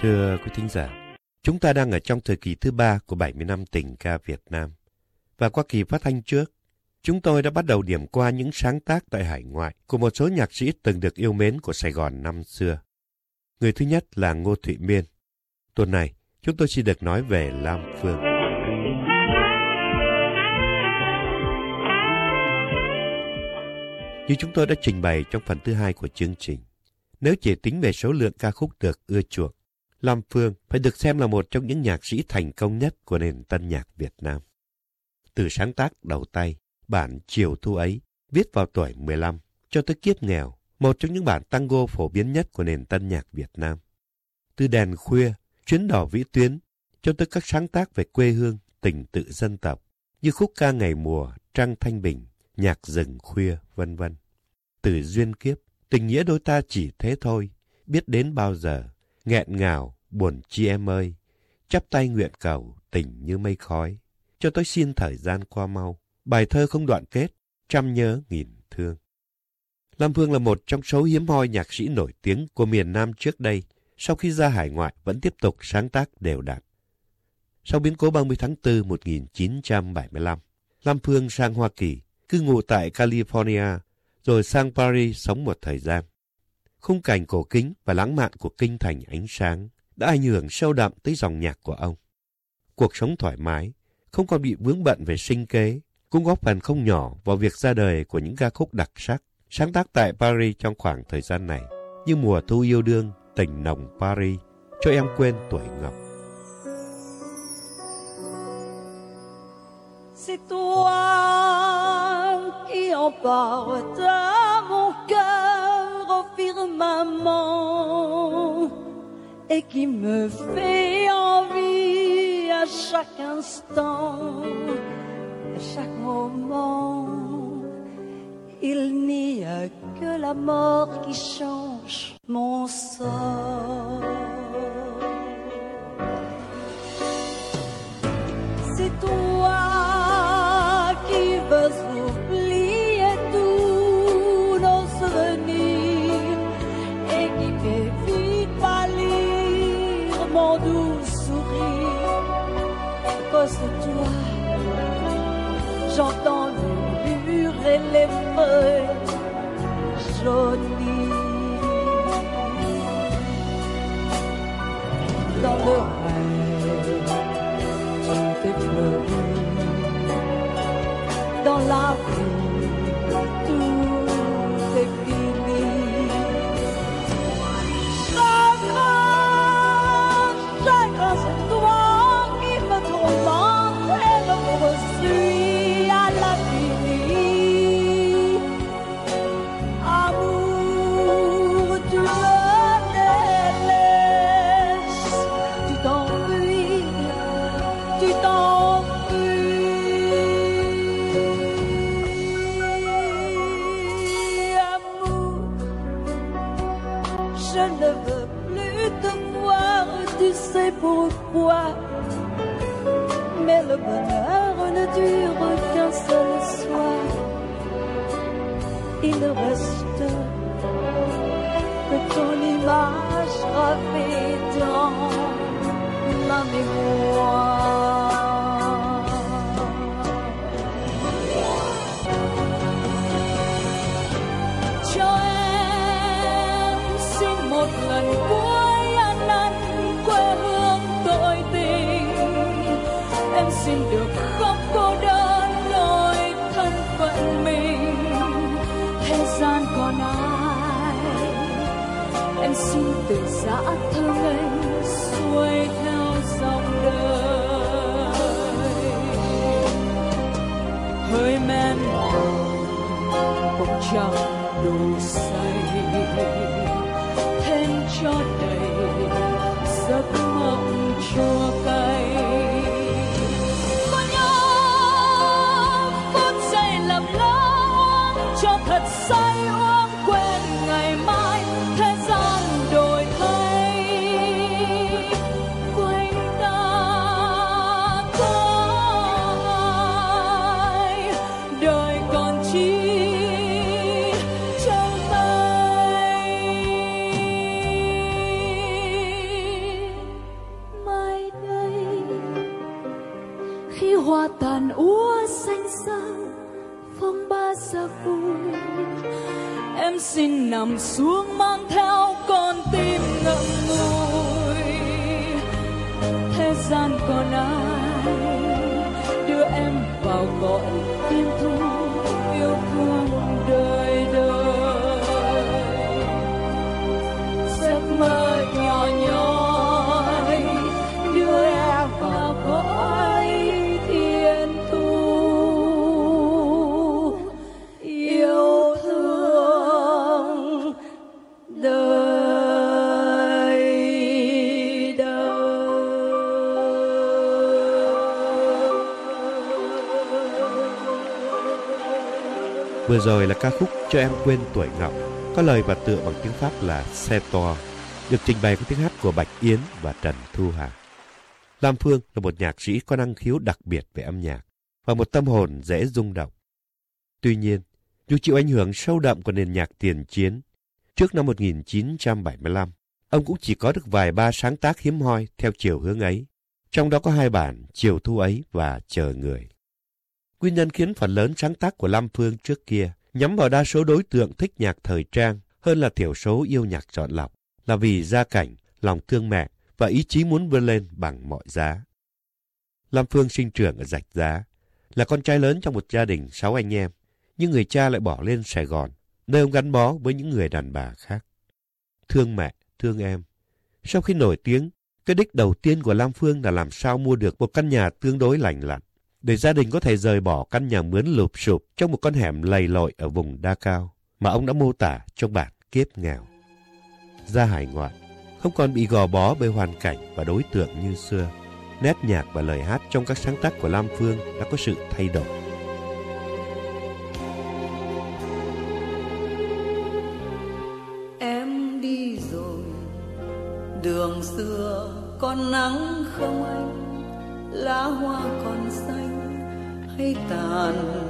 Thưa quý thính giả, chúng ta đang ở trong thời kỳ thứ ba của 70 năm tình ca Việt Nam. Và qua kỳ phát thanh trước, chúng tôi đã bắt đầu điểm qua những sáng tác tại hải ngoại của một số nhạc sĩ từng được yêu mến của Sài Gòn năm xưa. Người thứ nhất là Ngô Thụy Miên. Tuần này, chúng tôi xin được nói về Lam Phương. Như chúng tôi đã trình bày trong phần thứ hai của chương trình, nếu chỉ tính về số lượng ca khúc được ưa chuộng, Lam Phương phải được xem là một trong những nhạc sĩ thành công nhất của nền tân nhạc Việt Nam. Từ sáng tác đầu tay, bản Chiều Thu ấy, viết vào tuổi 15, cho tới Kiếp Nghèo, một trong những bản tango phổ biến nhất của nền tân nhạc Việt Nam. Từ Đèn Khuya, Chuyến đỏ vĩ tuyến, cho tới các sáng tác về quê hương, tình tự dân tộc, như khúc ca Ngày mùa, Trăng Thanh Bình, Nhạc rừng khuya, vân vân. Từ duyên kiếp, tình nghĩa đôi ta chỉ thế thôi, biết đến bao giờ, nghẹn ngào, buồn chi em ơi, chắp tay nguyện cầu, tình như mây khói, cho tôi xin thời gian qua mau, bài thơ không đoạn kết, trăm nhớ nghìn thương. Lam Phương là một trong số hiếm hoi nhạc sĩ nổi tiếng của miền Nam trước đây, sau khi ra hải ngoại vẫn tiếp tục sáng tác đều đặn. Sau biến cố 30 tháng 4 1975, Lam Phương sang Hoa Kỳ, cư ngụ tại California, rồi sang Paris sống một thời gian. Khung cảnh cổ kính và lãng mạn của kinh thành ánh sáng đã ảnh hưởng sâu đậm tới dòng nhạc của ông. Cuộc sống thoải mái, không còn bị vướng bận về sinh kế, cũng góp phần không nhỏ vào việc ra đời của những ca khúc đặc sắc, sáng tác tại Paris trong khoảng thời gian này, như Mùa thu yêu đương, Tình nồng Paris, Cho em quên tuổi ngọc. C'est toi qui emporte mon cœur au firmament et qui me fait envie à chaque instant, à chaque moment. Il n'y a que la mort qui change mon sort. Mon doux sourire. À cause de toi, j'entends le mur et les feuilles jaunies. Dans le Bye. Tàn úa xanh xao, phong ba xa vui em xin nằm xuống mang theo con tim ngậm ngùi. Thế gian còn ai đưa em vào cõi Vừa rồi là ca khúc Cho em quên tuổi ngọc, có lời và tựa bằng tiếng Pháp là Xe to, được trình bày với tiếng hát của Bạch Yến và Trần Thu Hà. Lam Phương là một nhạc sĩ có năng khiếu đặc biệt về âm nhạc và một tâm hồn dễ rung động. Tuy nhiên, dù chịu ảnh hưởng sâu đậm của nền nhạc tiền chiến, trước năm 1975, ông cũng chỉ có được vài ba sáng tác hiếm hoi theo chiều hướng ấy, trong đó có hai bản Chiều Thu ấy và Chờ Người. Nguyên nhân khiến phần lớn sáng tác của Lam Phương trước kia nhắm vào đa số đối tượng thích nhạc thời trang hơn là thiểu số yêu nhạc chọn lọc, là vì gia cảnh, lòng thương mẹ và ý chí muốn vươn lên bằng mọi giá. Lam Phương sinh trưởng ở Rạch Giá, là con trai lớn trong một gia đình sáu anh em, nhưng người cha lại bỏ lên Sài Gòn, nơi ông gắn bó với những người đàn bà khác. Thương mẹ, thương em. Sau khi nổi tiếng, cái đích đầu tiên của Lam Phương là làm sao mua được một căn nhà tương đối lành lặn, để gia đình có thể rời bỏ căn nhà mướn lụp sụp trong một con hẻm lầy lội ở vùng Đa Cao mà ông đã mô tả trong bản Kiếp Nghèo. Ra hải ngoại, không còn bị gò bó bởi hoàn cảnh và đối tượng như xưa. Nét nhạc và lời hát trong các sáng tác của Lam Phương đã có sự thay đổi. done.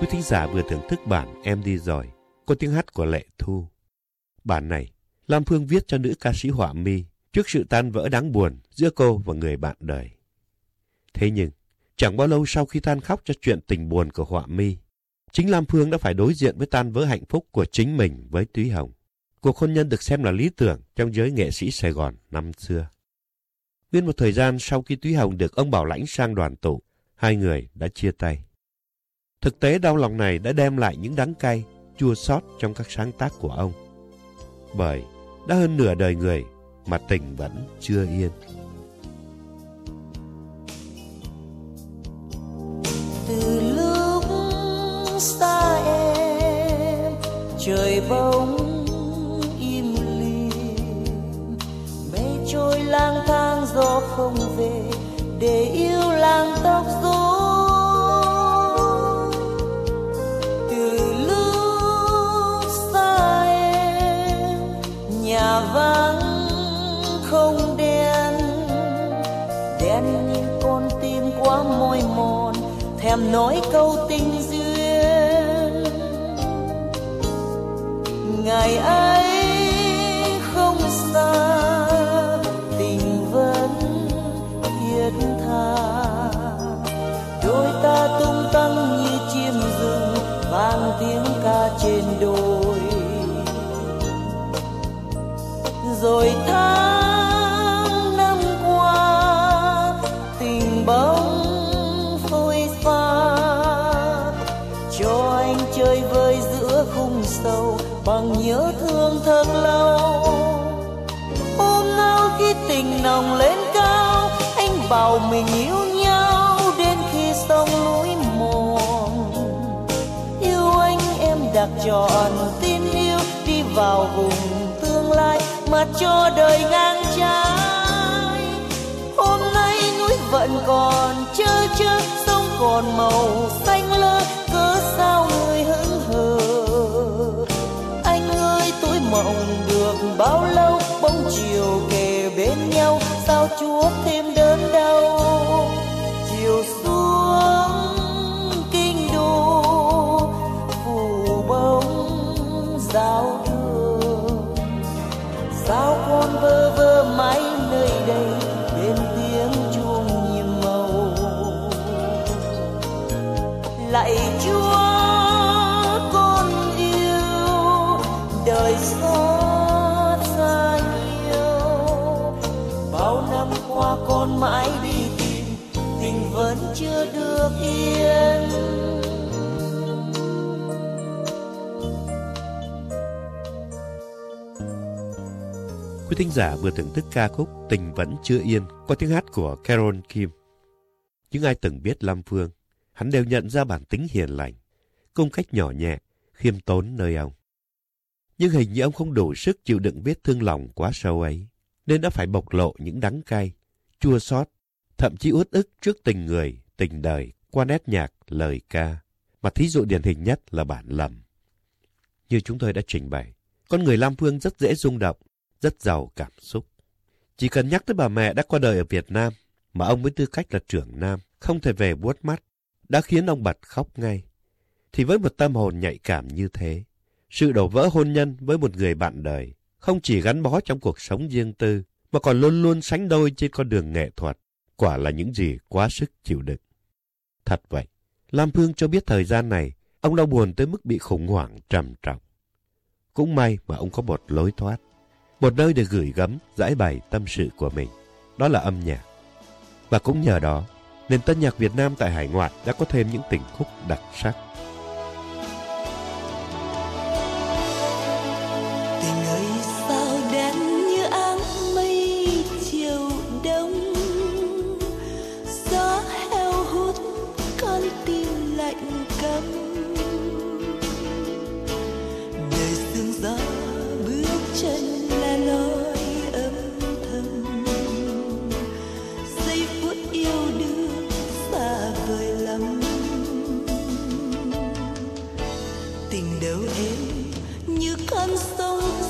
Quý thính giả vừa thưởng thức bản Em đi rồi, có tiếng hát của Lệ Thu. Bản này, Lam Phương viết cho nữ ca sĩ Họa Mi trước sự tan vỡ đáng buồn giữa cô và người bạn đời. Thế nhưng, chẳng bao lâu sau khi than khóc cho chuyện tình buồn của Họa Mi, chính Lam Phương đã phải đối diện với tan vỡ hạnh phúc của chính mình với Túy Hồng. Cuộc hôn nhân được xem là lý tưởng trong giới nghệ sĩ Sài Gòn năm xưa. Nguyên một thời gian sau khi Túy Hồng được ông Bảo Lãnh sang đoàn tụ, hai người đã chia tay. Thực tế đau lòng này đã đem lại những đắng cay, chua xót trong các sáng tác của ông. Bởi đã hơn nửa đời người mà tình vẫn chưa yên. Từ lúc xa em, trời bóng im lìm, mây trôi lang thang gió không về, để yêu làng tóc làm nói câu tình duyên. Ngày ấy không xa, tình vẫn thiết tha. Đôi ta tung tăng như chim rừng, vang tiếng ca trên đồi. Rồi bao mình yêu nhau đến khi sông núi mòn. Yêu anh em đặt trọn tin yêu, đi vào vùng tương lai mà cho đời ngang trái. Hôm nay núi vẫn còn chơ chơ sông còn màu xanh lơ, cớ sao người hững hờ? Anh ơi tôi mộng được bao lâu, bóng chiều kề bên nhau, sao chúa thêm đời xót xa nhiều bao năm qua con mãi đi tìm tình vẫn chưa được yên Quý thính giả vừa thưởng thức ca khúc Tình Vẫn Chưa Yên qua tiếng hát của Carol Kim. Những ai từng biết Lam Phương, hắn đều nhận ra bản tính hiền lành, công cách nhỏ nhẹ, khiêm tốn nơi ông. Nhưng hình như ông không đủ sức chịu đựng vết thương lòng quá sâu ấy, nên đã phải bộc lộ những đắng cay, chua xót, thậm chí uất ức trước tình người, tình đời qua nét nhạc, lời ca, mà thí dụ điển hình nhất là bản lầm. Như chúng tôi đã trình bày, con người Lam Phương rất dễ rung động, rất giàu cảm xúc. Chỉ cần nhắc tới bà mẹ đã qua đời ở Việt Nam, mà ông với tư cách là trưởng nam, không thể về buốt mắt, đã khiến ông bật khóc ngay. Thì với một tâm hồn nhạy cảm như thế, sự đổ vỡ hôn nhân với một người bạn đời không chỉ gắn bó trong cuộc sống riêng tư, mà còn luôn luôn sánh đôi trên con đường nghệ thuật, quả là những gì quá sức chịu đựng. Thật vậy, Lam Phương cho biết thời gian này, ông đau buồn tới mức bị khủng hoảng trầm trọng. Cũng may mà ông có một lối thoát một nơi để gửi gắm, giải bày tâm sự của mình. Đó là âm nhạc. Và cũng nhờ đó, nền tân nhạc Việt Nam tại hải ngoại đã có thêm những tình khúc đặc sắc. đều êm như con sông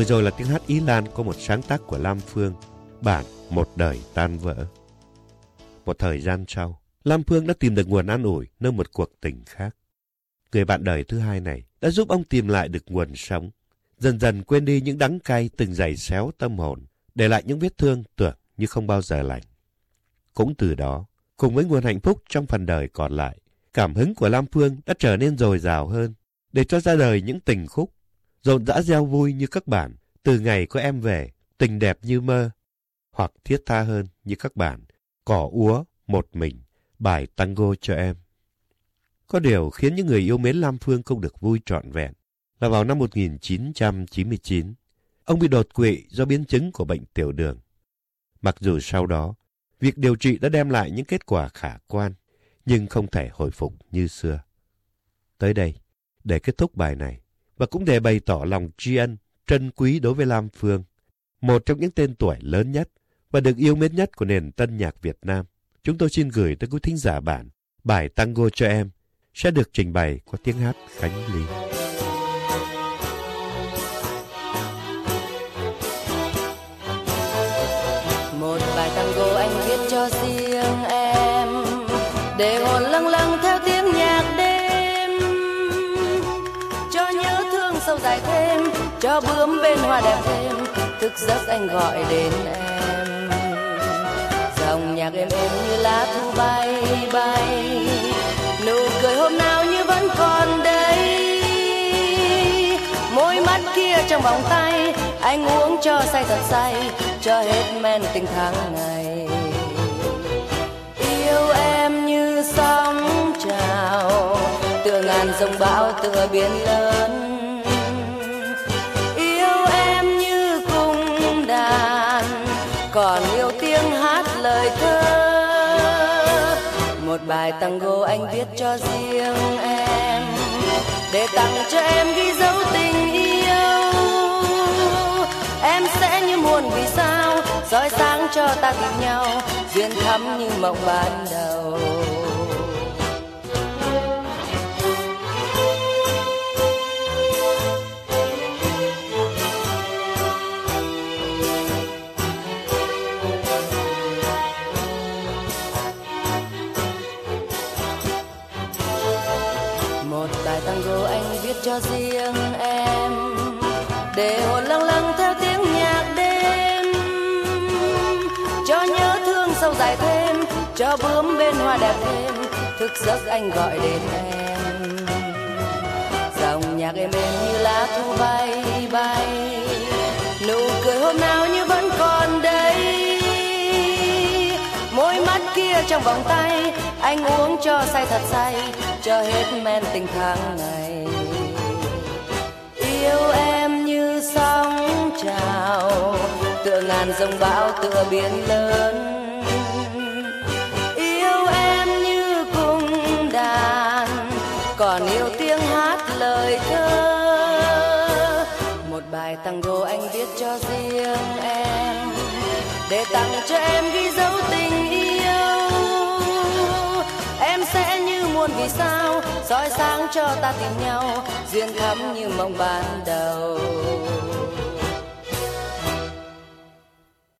Vừa rồi là tiếng hát Ý Lan có một sáng tác của Lam Phương, bản Một đời tan vỡ. Một thời gian sau, Lam Phương đã tìm được nguồn an ủi nơi một cuộc tình khác. Người bạn đời thứ hai này đã giúp ông tìm lại được nguồn sống, dần dần quên đi những đắng cay từng giày xéo tâm hồn, để lại những vết thương tưởng như không bao giờ lành. Cũng từ đó, cùng với nguồn hạnh phúc trong phần đời còn lại, cảm hứng của Lam Phương đã trở nên dồi dào hơn, để cho ra đời những tình khúc rộn rã reo vui như các bản, từ ngày có em về, tình đẹp như mơ, hoặc thiết tha hơn như các bản, cỏ úa, một mình, bài tango cho em. Có điều khiến những người yêu mến Lam Phương không được vui trọn vẹn là vào năm 1999, ông bị đột quỵ do biến chứng của bệnh tiểu đường. Mặc dù sau đó, việc điều trị đã đem lại những kết quả khả quan, nhưng không thể hồi phục như xưa. Tới đây, để kết thúc bài này, và cũng để bày tỏ lòng tri ân, trân quý đối với Lam Phương, một trong những tên tuổi lớn nhất và được yêu mến nhất của nền tân nhạc Việt Nam. Chúng tôi xin gửi tới quý thính giả bản bài Tango cho em sẽ được trình bày qua tiếng hát Khánh Ly. Bướm bên hoa đẹp thêm, thức giấc anh gọi đến em. Dòng nhạc êm êm như lá thu bay bay. Nụ cười hôm nào như vẫn còn đây môi mắt kia trong vòng tay, anh uống cho say thật say, cho hết men tình tháng ngày. Yêu em như sóng trào, tựa ngàn dòng bão tựa biển lớn. Bài tango anh viết cho riêng em, để tặng cho em ghi dấu tình yêu. Em sẽ như muôn vì sao soi sáng cho ta tìm nhau, duyên thắm như mộng ban đầu. Cho bướm bên hoa đẹp thêm, thức giấc anh gọi đến em. Dòng nhạc êm êm như lá thu bay bay. Nụ cười hôm nào như vẫn còn đây môi mắt kia trong vòng tay, anh uống cho say thật say, cho hết men tình tháng ngày. Yêu em như sóng trào, tựa ngàn dòng bão tựa biển lớn. ngài tặng đồ anh viết cho riêng em, để tặng cho em ghi dấu tình yêu. Em sẽ như muôn vì sao, soi sáng cho ta tìm nhau, duyên thắm như mong ban đầu.